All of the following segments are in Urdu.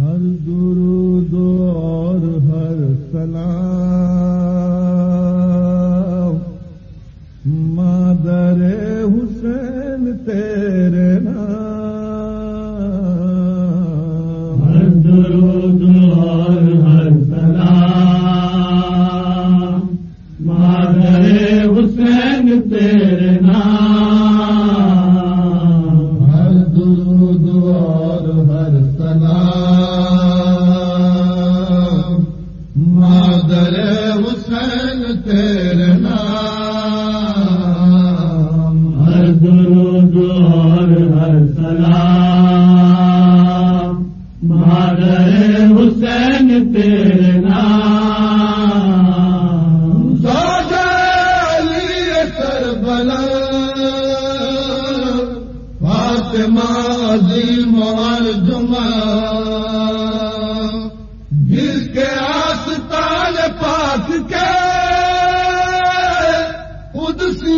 ہر درود اور ہر سلام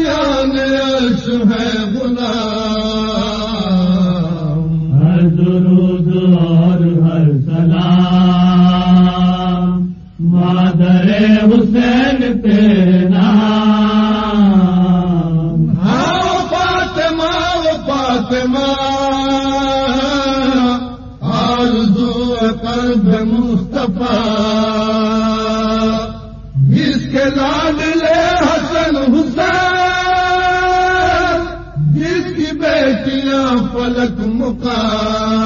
میان عرش ہر درود اور ہر سلام۔ مادر حسین تیرا ہاں فاطمہ و فاطمہ۔ آرزو جس کے لال الگ مقام۔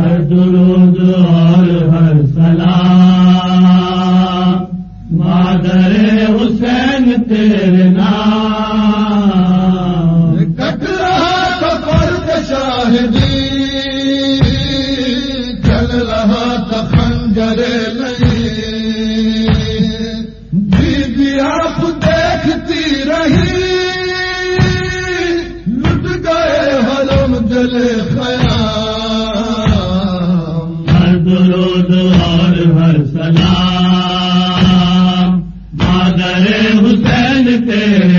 ہر درود اور ہر سلام۔ مادر حسین تیرے نام۔ کٹ رہا تھا فرد شاہدی چل رہا تھا خنجر نہیں۔ درود اور ہر سلام مادر حسین تیرے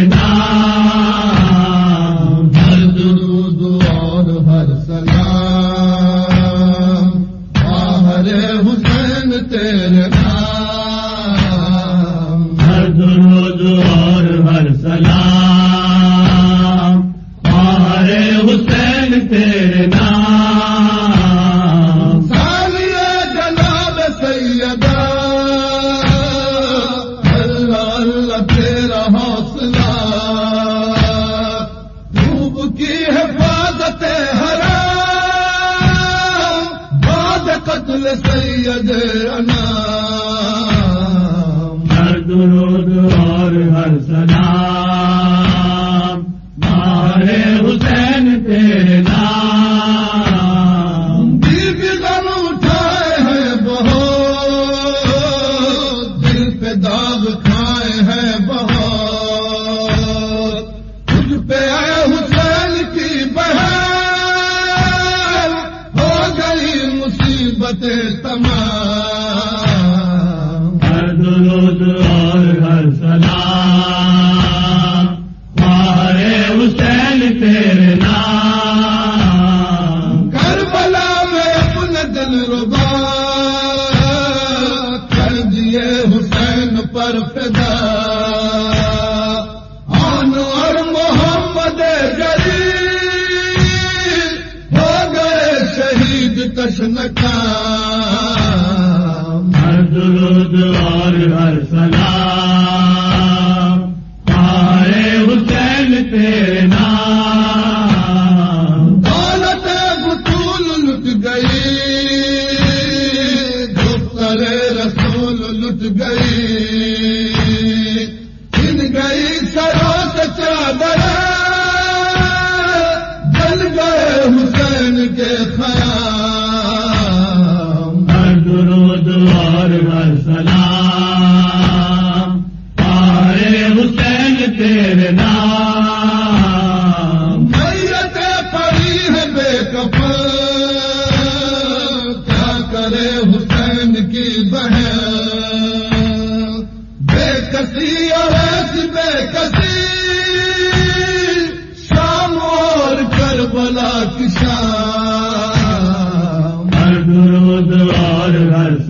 خدمت تمام ہر درود اور ہر سلام۔ ہمارے حسین تھے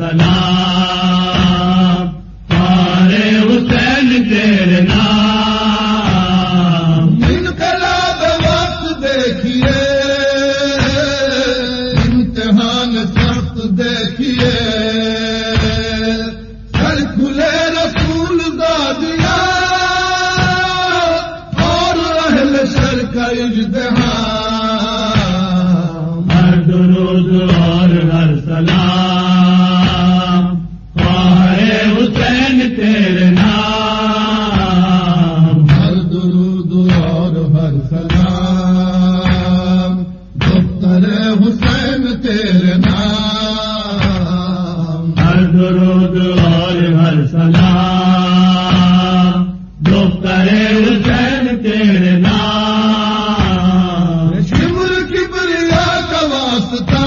سلام حسین تیرے نام۔ انقلاب وقت دیکھیے امتحان سخت دیکھیے۔ تیرے نام۔ ہر درود اور ہر سلام۔ جو کرے حسین تیرے نام۔ شمر کی بریا کا واسطہ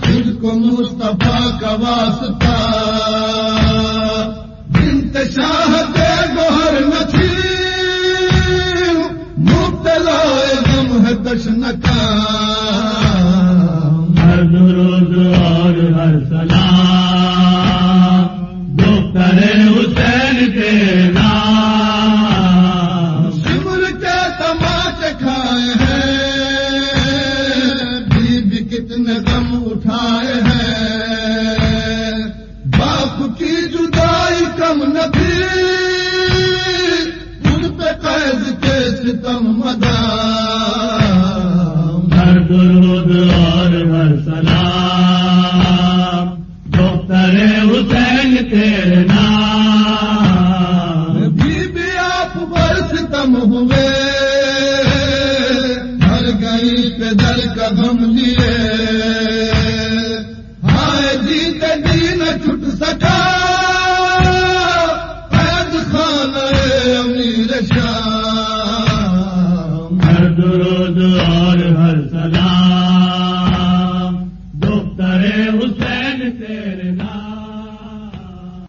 خود کو مصطفیٰ کا واسطہ۔ بنت شاہد گوہر مچھی تشن کا۔